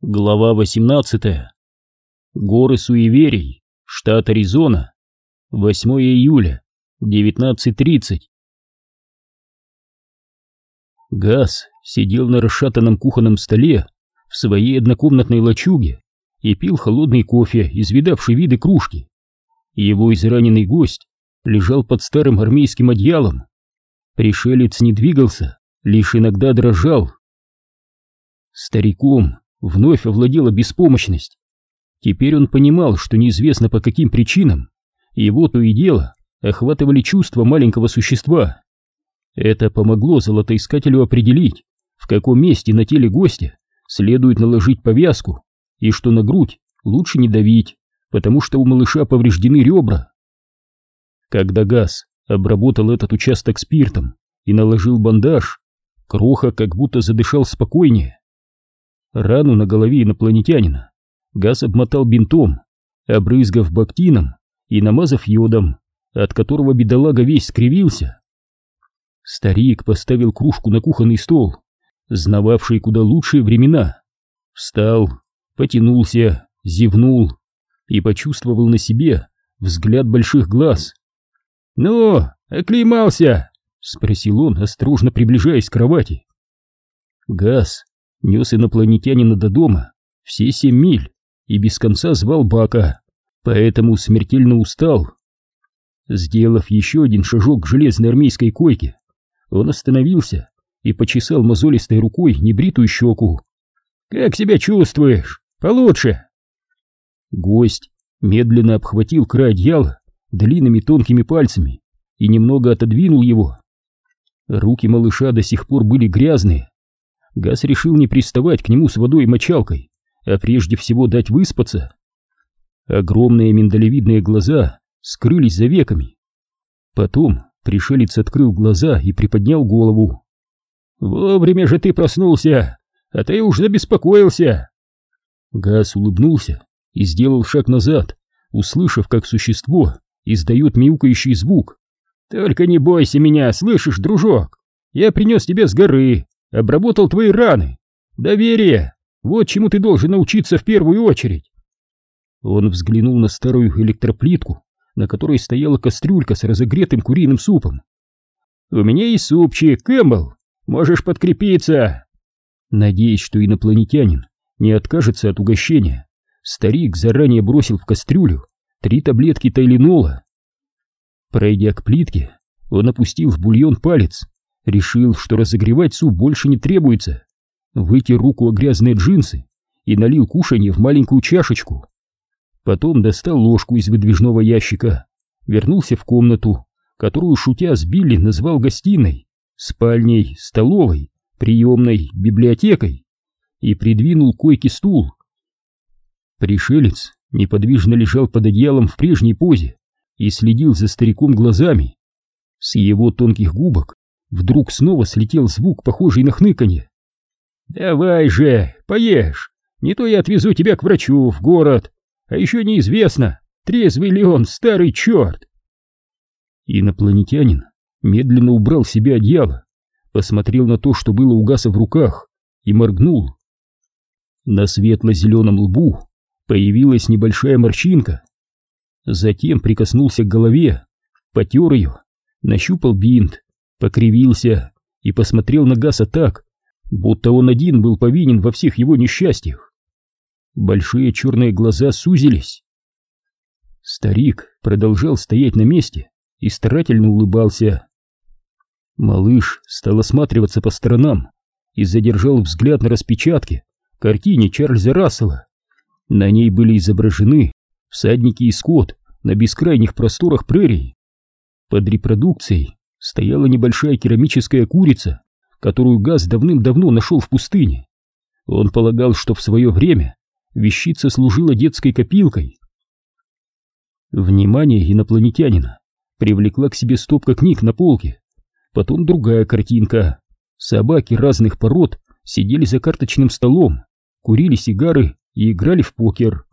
Глава 18. Горы Суеверий, штат Аризона. 8 июля, 19.30. Газ сидел на расшатанном кухонном столе в своей однокомнатной лачуге и пил холодный кофе из видавшей виды кружки. Его израненный гость лежал под старым армейским одеялом. Пришелец не двигался, лишь иногда дрожал. Стариком вновь овладела беспомощность. Теперь он понимал, что неизвестно по каким причинам его то и дело охватывали чувства маленького существа. Это помогло золотоискателю определить, в каком месте на теле гостя следует наложить повязку, и что на грудь лучше не давить, потому что у малыша повреждены ребра. Когда Газ обработал этот участок спиртом и наложил бандаж, Кроха как будто задышал спокойнее. Рану на голове инопланетянина Газ обмотал бинтом, обрызгав бактином и намазав йодом, от которого бедолага весь скривился. Старик поставил кружку на кухонный стол, знававший куда лучшие времена. Встал, потянулся, зевнул и почувствовал на себе взгляд больших глаз. «Ну, оклеймался?» — спросил он, осторожно приближаясь к кровати. Газ нес инопланетянина до дома все семь миль и без конца звал Бака, поэтому смертельно устал. Сделав еще один шажок к железной армейской койке, он остановился и почесал мозолистой рукой небритую щеку. «Как себя чувствуешь? Получше?» Гость медленно обхватил край одеяла длинными тонкими пальцами и немного отодвинул его. Руки малыша до сих пор были грязные, Газ решил не приставать к нему с водой и мочалкой, а прежде всего дать выспаться. Огромные миндалевидные глаза скрылись за веками. Потом пришелец открыл глаза и приподнял голову. «Вовремя же ты проснулся, а ты уж забеспокоился!» Газ улыбнулся и сделал шаг назад, услышав, как существо издает мяукающий звук. «Только не бойся меня, слышишь, дружок? Я принес тебя с горы, обработал твои раны. Доверие! Вот чему ты должен научиться в первую очередь. Он взглянул на старую электроплитку, на которой стояла кастрюлька с разогретым куриным супом. «У меня есть супчик, Кэмпбелл, можешь подкрепиться!» Надеясь, что инопланетянин не откажется от угощения, старик заранее бросил в кастрюлю три таблетки тайленола. Пройдя к плитке, он опустил в бульон палец Решил, что разогревать суп больше не требуется. Вытер руку о грязные джинсы и налил кушанье в маленькую чашечку. Потом достал ложку из выдвижного ящика, вернулся в комнату, которую, шутя с Билли, назвал гостиной, спальней, столовой, приемной, библиотекой и придвинул койки стул. Пришелец неподвижно лежал под одеялом в прежней позе и следил за стариком глазами. С его тонких губок Вдруг снова слетел звук, похожий на хныканье. «Давай же, поешь, не то я отвезу тебя к врачу в город, а еще неизвестно, трезвый ли он, старый черт!» Инопланетянин медленно убрал себе одеяло, посмотрел на то, что было у Гаса в руках, и моргнул. На светло-зеленом лбу появилась небольшая морщинка. Затем прикоснулся к голове, потер ее, нащупал бинт покривился и посмотрел на Гаса так, будто он один был повинен во всех его несчастьях. Большие черные глаза сузились. Старик продолжал стоять на месте и старательно улыбался. Малыш стал осматриваться по сторонам и задержал взгляд на распечатке, картине Чарльза Рассела. На ней были изображены всадники и скот на бескрайних просторах прерий. Под репродукцией стояла небольшая керамическая курица, которую Газ давным-давно нашел в пустыне. Он полагал, что в свое время вещица служила детской копилкой. Внимание инопланетянина привлекла к себе стопка книг на полке. Потом другая картинка. Собаки разных пород сидели за карточным столом, курили сигары и играли в покер.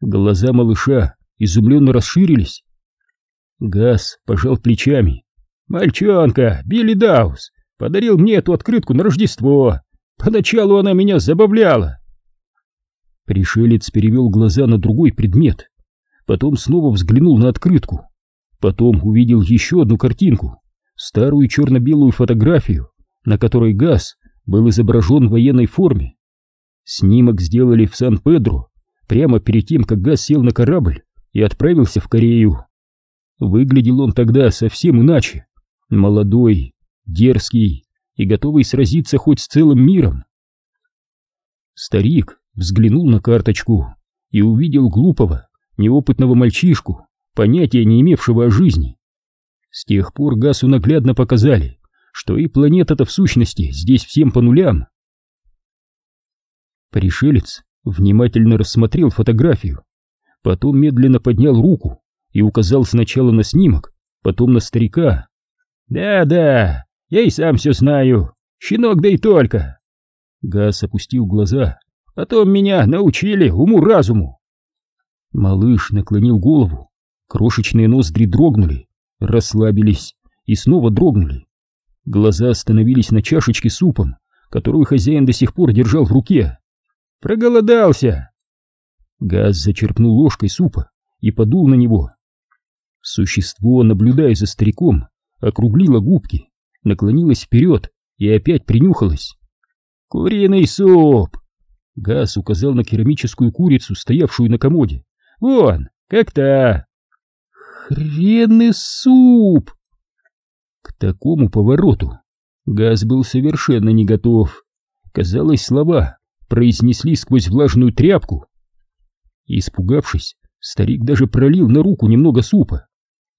Глаза малыша изумленно расширились. Газ пожал плечами «Мальчонка, Билли Даус, подарил мне эту открытку на Рождество. Поначалу она меня забавляла». Пришелец перевел глаза на другой предмет, потом снова взглянул на открытку, потом увидел еще одну картинку, старую черно-белую фотографию, на которой газ был изображен в военной форме. Снимок сделали в Сан-Педро, прямо перед тем, как газ сел на корабль и отправился в Корею. Выглядел он тогда совсем иначе, молодой, дерзкий и готовый сразиться хоть с целым миром. Старик взглянул на карточку и увидел глупого, неопытного мальчишку, понятия не имевшего о жизни. С тех пор Гасу наглядно показали, что и планета-то в сущности здесь всем по нулям. Пришелец внимательно рассмотрел фотографию, потом медленно поднял руку и указал сначала на снимок, потом на старика. «Да-да, я и сам все знаю, щенок да и только!» Гас опустил глаза Потом меня научили уму-разуму. Малыш наклонил голову, крошечные ноздри дрогнули, расслабились и снова дрогнули. Глаза остановились на чашечке супом, которую хозяин до сих пор держал в руке. Проголодался. Газ зачерпнул ложкой супа и подул на него. Существо, наблюдая за стариком, округлило губки, наклонилось вперед и опять принюхалось. «Куриный суп!» Газ указал на керамическую курицу, стоявшую на комоде. «Вон, как то «Хренный суп!» К такому повороту Газ был совершенно не готов. Казалось, слова произнесли сквозь влажную тряпку. Испугавшись, старик даже пролил на руку немного супа,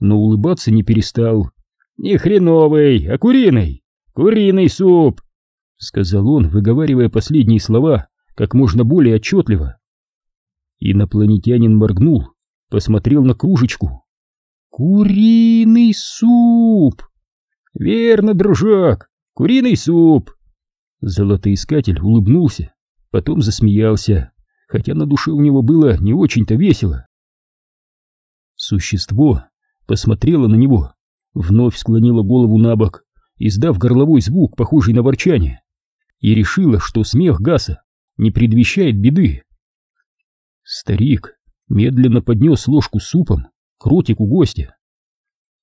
но улыбаться не перестал. «Не хреновый, а куриный! Куриный суп!» — сказал он, выговаривая последние слова как можно более отчетливо. Инопланетянин моргнул, посмотрел на кружечку. «Куриный суп!» «Верно, дружок, куриный суп!» Золотоискатель улыбнулся, потом засмеялся, хотя на душе у него было не очень-то весело. Существо посмотрело на него, вновь склонило голову на бок, издав горловой звук, похожий на ворчание, и решило, что смех Гаса не предвещает беды. Старик медленно поднес ложку с супом к ротику гостя.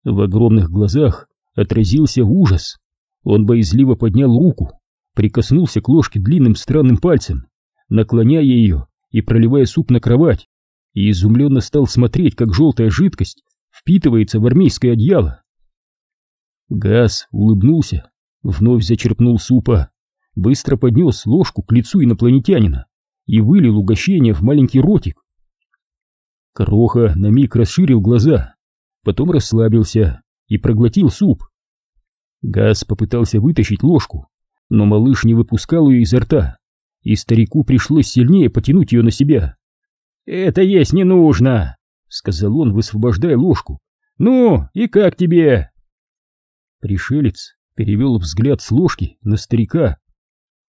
В огромных глазах отразился ужас. Он боязливо поднял руку, прикоснулся к ложке длинным странным пальцем, наклоняя ее и проливая суп на кровать, и изумленно стал смотреть, как желтая жидкость впитывается в армейское одеяло. Газ улыбнулся, вновь зачерпнул супа быстро поднес ложку к лицу инопланетянина и вылил угощение в маленький ротик. Кроха на миг расширил глаза, потом расслабился и проглотил суп. Газ попытался вытащить ложку, но малыш не выпускал ее изо рта, и старику пришлось сильнее потянуть ее на себя. «Это есть не нужно!» — сказал он, высвобождая ложку. «Ну, и как тебе?» Пришелец перевел взгляд с ложки на старика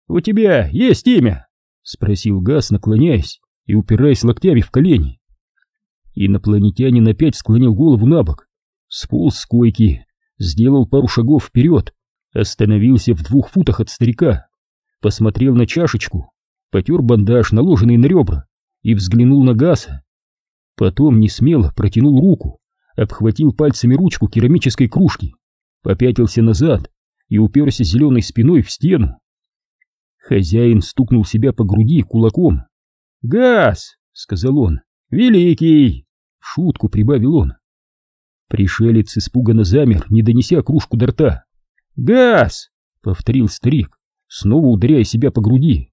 «У тебя есть имя?» — спросил Газ, наклоняясь и упираясь локтями в колени. Инопланетянин опять склонил голову на бок, сполз с койки, сделал пару шагов вперед, остановился в двух футах от старика, посмотрел на чашечку, потер бандаж, наложенный на ребра, и взглянул на Газа. Потом несмело протянул руку, обхватил пальцами ручку керамической кружки, попятился назад и уперся зеленой спиной в стену. Хозяин стукнул себя по груди кулаком. «Газ!» — сказал он. «Великий!» — шутку прибавил он. Пришелец испуганно замер, не донеся кружку до рта. «Газ!» — повторил старик, снова ударяя себя по груди.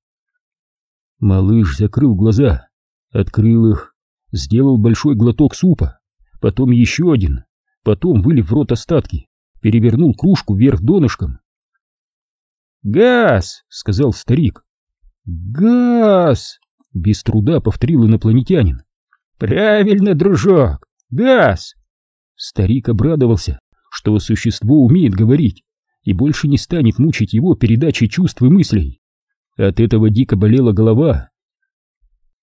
Малыш закрыл глаза, открыл их, сделал большой глоток супа, потом еще один, потом, вылив в рот остатки, перевернул кружку вверх донышком «Газ!» — сказал старик. «Газ!» — без труда повторил инопланетянин. «Правильно, дружок! Газ!» Старик обрадовался, что существо умеет говорить и больше не станет мучить его передачей чувств и мыслей. От этого дико болела голова.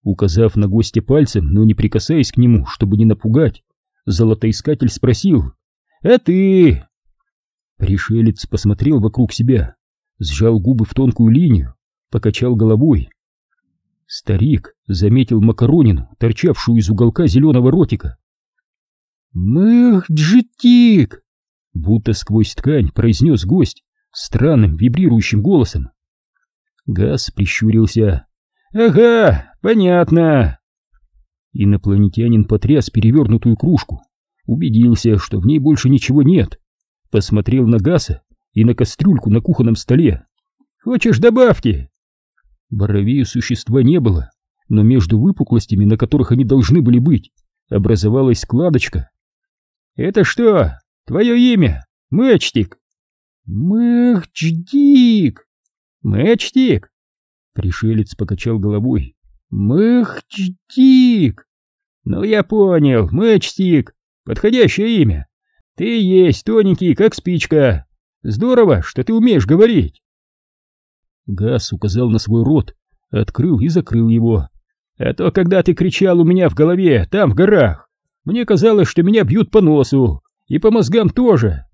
Указав на гостя пальцем, но не прикасаясь к нему, чтобы не напугать, золотоискатель спросил «А ты?» Пришелец посмотрел вокруг себя сжал губы в тонкую линию, покачал головой. Старик заметил макаронину, торчавшую из уголка зеленого ротика. «Мых-джитик!» Будто сквозь ткань произнес гость странным вибрирующим голосом. Газ прищурился. «Ага, понятно!» Инопланетянин потряс перевернутую кружку, убедился, что в ней больше ничего нет, посмотрел на Гаса и на кастрюльку на кухонном столе. «Хочешь добавки?» Боровей у существа не было, но между выпуклостями, на которых они должны были быть, образовалась складочка. «Это что, твое имя? Мэчтик?» «Мэчтик!» «Мэчтик!» Пришелец покачал головой. «Мэчтик!» «Ну я понял, Мэчтик! Подходящее имя! Ты есть тоненький, как спичка! Здорово, что ты умеешь говорить!» Газ указал на свой рот, открыл и закрыл его. «А то, когда ты кричал у меня в голове, там, в горах, мне казалось, что меня бьют по носу, и по мозгам тоже!»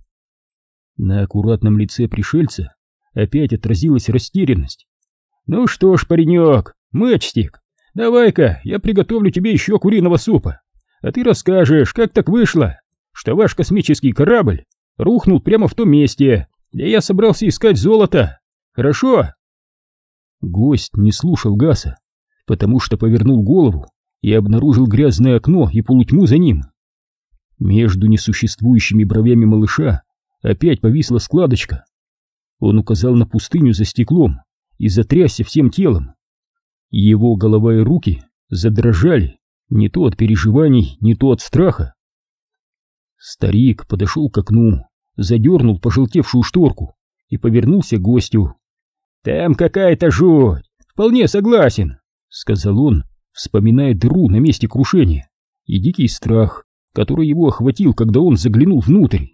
На аккуратном лице пришельца опять отразилась растерянность. «Ну что ж, паренек, мачтик, давай-ка я приготовлю тебе еще куриного супа, а ты расскажешь, как так вышло, что ваш космический корабль рухнул прямо в том месте, где я собрался искать золото. Хорошо?» Гость не слушал Гаса, потому что повернул голову и обнаружил грязное окно и полутьму за ним. Между несуществующими бровями малыша опять повисла складочка. Он указал на пустыню за стеклом и затрясся всем телом. Его голова и руки задрожали, не то от переживаний, не то от страха. Старик подошел к окну, задернул пожелтевшую шторку и повернулся к гостю. «Там какая-то жуть! Вполне согласен!» — сказал он, вспоминая дыру на месте крушения и дикий страх, который его охватил, когда он заглянул внутрь.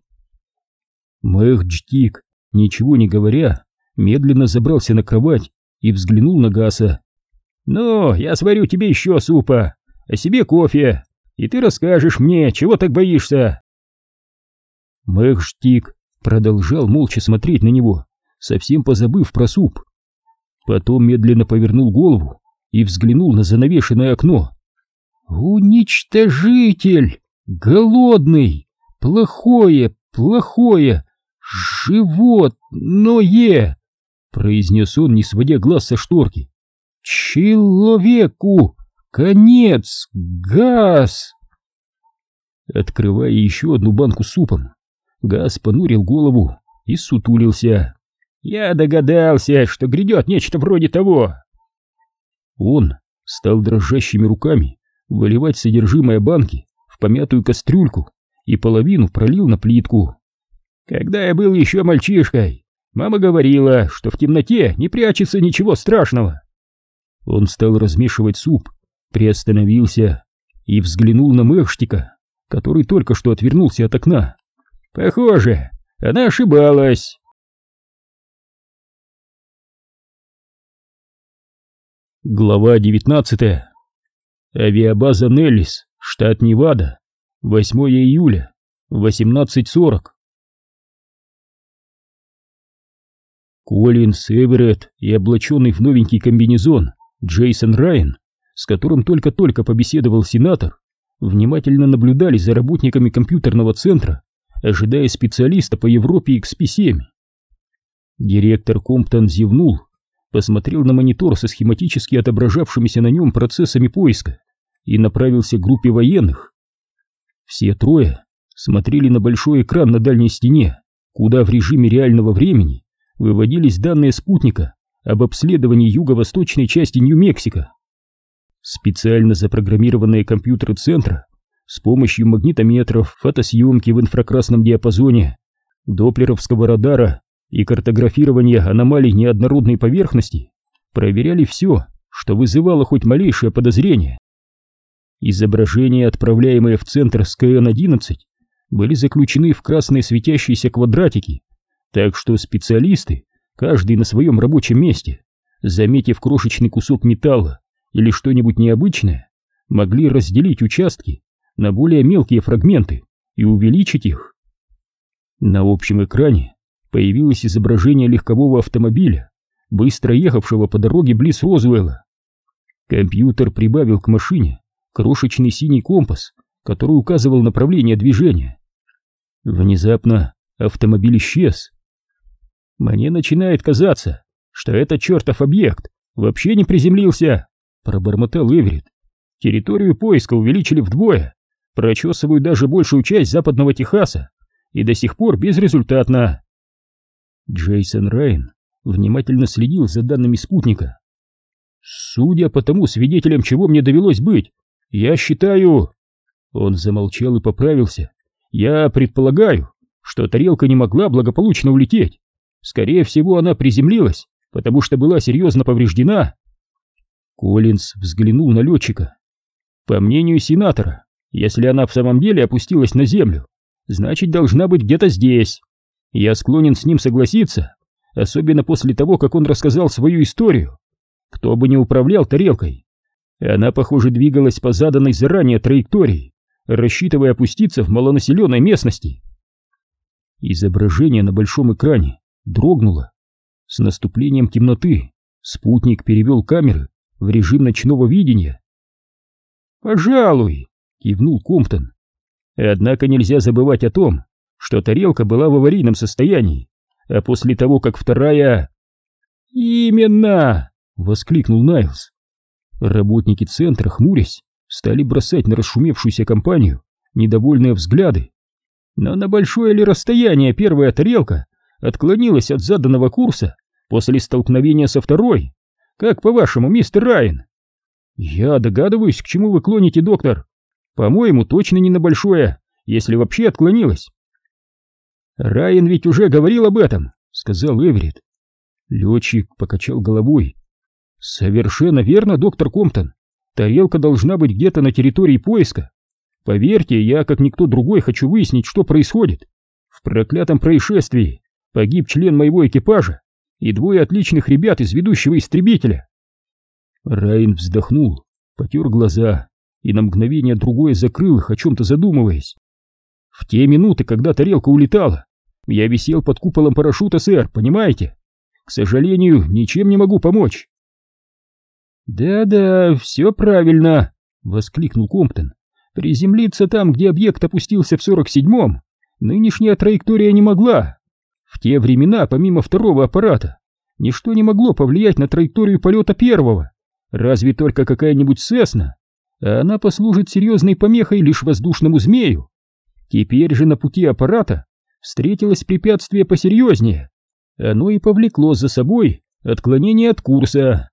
Мэхджтик, ничего не говоря, медленно забрался на кровать и взглянул на Гаса. «Ну, я сварю тебе еще супа, а себе кофе, и ты расскажешь мне, чего так боишься?» Мэхджтик продолжал молча смотреть на него, совсем позабыв про суп. Потом медленно повернул голову и взглянул на занавешенное окно. «Уничтожитель! Голодный! Плохое, плохое! Животное!» произнес он, не сводя глаз со шторки. «Человеку! Конец! Газ!» Открывая еще одну банку супом, Газ понурил голову и сутулился. Я догадался, что грядет нечто вроде того. Он стал дрожащими руками выливать содержимое банки в помятую кастрюльку и половину пролил на плитку. Когда я был еще мальчишкой, мама говорила, что в темноте не прячется ничего страшного. Он стал размешивать суп, приостановился и взглянул на Мэхштика, который только что отвернулся от окна. Похоже, она ошибалась. Глава 19. Авиабаза Неллис, штат Невада. 8 июля, 18.40. Коллинс, Эверетт и облаченный в новенький комбинезон Джейсон Райан, с которым только-только побеседовал сенатор, внимательно наблюдали за работниками компьютерного центра, ожидая специалиста по Европе XP7. Директор Комптон зевнул посмотрел на монитор со схематически отображавшимися на нем процессами поиска и направился к группе военных. Все трое смотрели на большой экран на дальней стене, куда в режиме реального времени выводились данные спутника об обследовании юго-восточной части Нью-Мексико. Специально запрограммированные компьютеры центра с помощью магнитометров, фотосъемки в инфракрасном диапазоне, доплеровского радара и картографирование аномалий неоднородной поверхности проверяли все, что вызывало хоть малейшее подозрение. Изображения, отправляемые в центр с КН-11, были заключены в красные светящиеся квадратики, так что специалисты, каждый на своем рабочем месте, заметив крошечный кусок металла или что-нибудь необычное, могли разделить участки на более мелкие фрагменты и увеличить их. На общем экране появилось изображение легкового автомобиля, быстро ехавшего по дороге близ Розуэлла. Компьютер прибавил к машине крошечный синий компас, который указывал направление движения. Внезапно автомобиль исчез. Мне начинает казаться, что этот чертов объект вообще не приземлился, пробормотал Эверетт. Территорию поиска увеличили вдвое, прочесывают даже большую часть западного Техаса и до сих пор безрезультатно. Джейсон Райан внимательно следил за данными спутника. Судя по тому, свидетелем чего мне довелось быть, я считаю... Он замолчал и поправился. Я предполагаю, что тарелка не могла благополучно улететь. Скорее всего, она приземлилась, потому что была серьезно повреждена. Коллинз взглянул на летчика. По мнению сенатора, если она в самом деле опустилась на землю, значит должна быть где-то здесь. Я склонен с ним согласиться, особенно после того, как он рассказал свою историю. Кто бы ни управлял тарелкой, она, похоже, двигалась по заданной заранее траектории, рассчитывая опуститься в малонаселенной местности. Изображение на большом экране дрогнуло. С наступлением темноты спутник перевел камеры в режим ночного видения. «Пожалуй», — кивнул Комптон. «Однако нельзя забывать о том, что тарелка была в аварийном состоянии, а после того, как вторая...» «Именно!» — воскликнул Найлз. Работники центра, хмурясь, стали бросать на расшумевшуюся компанию недовольные взгляды. Но на большое ли расстояние первая тарелка отклонилась от заданного курса после столкновения со второй? Как по-вашему, мистер Райан? Я догадываюсь, к чему вы клоните, доктор. По-моему, точно не на большое, если вообще отклонилась. Райан ведь уже говорил об этом, сказал Эверетт. Летчик покачал головой Совершенно верно, доктор Комптон. Тарелка должна быть где-то на территории поиска. Поверьте, я, как никто другой, хочу выяснить, что происходит. В проклятом происшествии погиб член моего экипажа и двое отличных ребят из ведущего истребителя. Райн вздохнул, потер глаза и на мгновение другое закрыл их, о чем-то задумываясь. В те минуты, когда тарелка улетала, я висел под куполом парашюта, сэр, понимаете? К сожалению, ничем не могу помочь. «Да-да, все правильно!» — воскликнул Комптон. «Приземлиться там, где объект опустился в сорок седьмом, нынешняя траектория не могла. В те времена, помимо второго аппарата, ничто не могло повлиять на траекторию полета первого, разве только какая-нибудь Сесна, а она послужит серьезной помехой лишь воздушному змею. Теперь же на пути аппарата встретилось препятствие посерьезнее. Оно и повлекло за собой отклонение от курса.